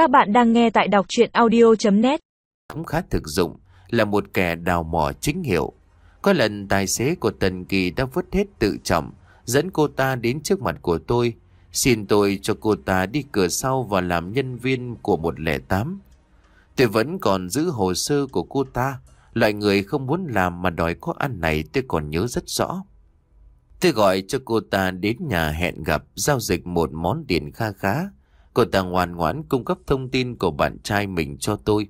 Các bạn đang nghe tại đọc chuyện audio.net Cũng khá thực dụng, là một kẻ đào mỏ chính hiệu. Có lần tài xế của Tần Kỳ đã vứt hết tự trọng, dẫn cô ta đến trước mặt của tôi, xin tôi cho cô ta đi cửa sau và làm nhân viên của 108. Tôi vẫn còn giữ hồ sơ của cô ta, loại người không muốn làm mà đòi có ăn này tôi còn nhớ rất rõ. Tôi gọi cho cô ta đến nhà hẹn gặp, giao dịch một món tiền kha khá. Cô ta ngoan ngoãn cung cấp thông tin của bạn trai mình cho tôi.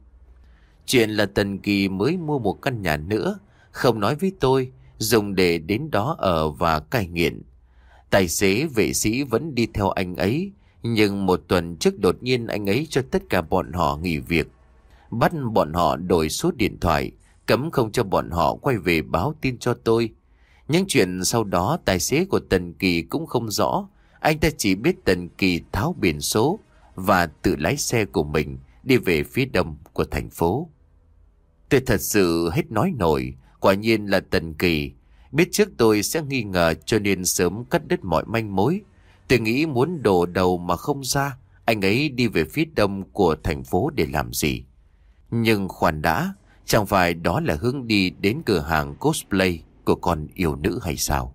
Chuyện là Tần Kỳ mới mua một căn nhà nữa, không nói với tôi, dùng để đến đó ở và cai nghiện. Tài xế vệ sĩ vẫn đi theo anh ấy, nhưng một tuần trước đột nhiên anh ấy cho tất cả bọn họ nghỉ việc. Bắt bọn họ đổi số điện thoại, cấm không cho bọn họ quay về báo tin cho tôi. Những chuyện sau đó tài xế của Tần Kỳ cũng không rõ. Anh ta chỉ biết Tần Kỳ tháo biển số và tự lái xe của mình đi về phía đông của thành phố. Tôi thật sự hết nói nổi, quả nhiên là Tần Kỳ. Biết trước tôi sẽ nghi ngờ cho nên sớm cắt đứt mọi manh mối. Tôi nghĩ muốn đổ đầu mà không ra, anh ấy đi về phía đông của thành phố để làm gì. Nhưng khoản đã, chẳng phải đó là hướng đi đến cửa hàng cosplay của con yêu nữ hay sao?